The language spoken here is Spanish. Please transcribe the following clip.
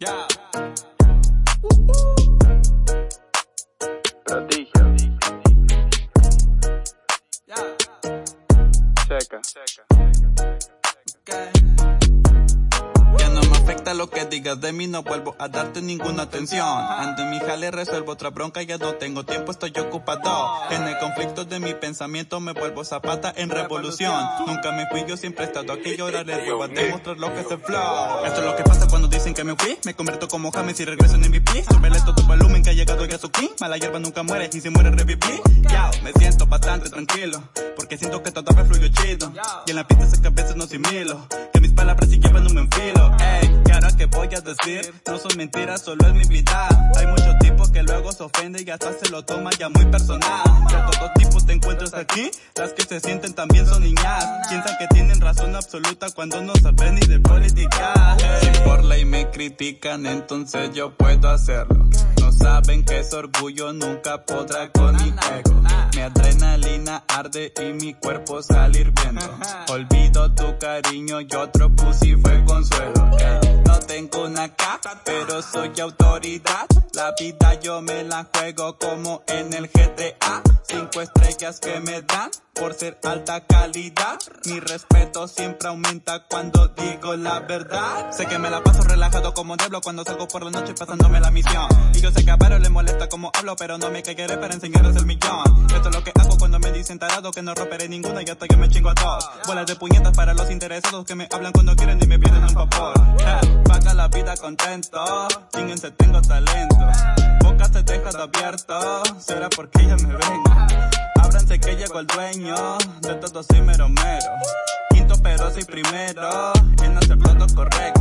Ya. Prodigio. Ya. Checa. Okay. Lo que digas de mí, no vuelvo a darte ninguna atención. Ando en mi jale, resuelvo otra bronca, ya no tengo tiempo, estoy ocupado. En el conflicto de mi pensamiento me vuelvo zapata en revolución. Nunca me fui, yo siempre he estado aquí y les vuelvo a demostrar lo que es el flow. Esto es lo que pasa cuando dicen que me fui, me convierto como James y regreso en MVP. Súbele todo tu volumen que ha llegado ya su fin. Mala hierba nunca muere y si muere reviví. Ya, me siento bastante tranquilo, porque siento que todo me fluyo chido. Y en la pista sé que a veces no similo, palabras sí llevan un enfilo. Ey, que ahora que voy a decir, no son mentiras, solo es mi vida. Hay muchos tipos que luego se ofenden y hasta se lo toman ya muy personal. De todo tipo te encuentras aquí, las que se sienten también son niñas. Piensan que tienen razón absoluta cuando no saben ni de política. Si por ley me critican, entonces yo puedo hacerlo. No saben que ese orgullo nunca podrá con mi ego. Mi adrenalina arde y mi cuerpo sale hirviendo. Cariño y otro pussy fue consuelo. Pero soy autoridad. La vida yo me la juego como en el GTA. Cinco estrellas que me dan por ser alta calidad. Mi respeto siempre aumenta cuando digo la verdad. Sé que me la paso relajado como diablo cuando salgo por la noche pasándome la misión. Y yo sé que a varios les molesta como hablo, pero no me caeré para enseñarles el millón. Esto es lo que hago cuando me dicen tarado que no romperé ninguna y hasta yo me chingo a todos. Bolas de puñetas para los interesados que me hablan cuando quieren y me piden un favor vida contento, se tengo talento. Pocas se dejan abierto, será porque ella me venga. Ábranse que llegó el dueño, de todo mero mero. Quinto pero soy primero, en hacer todo correcto,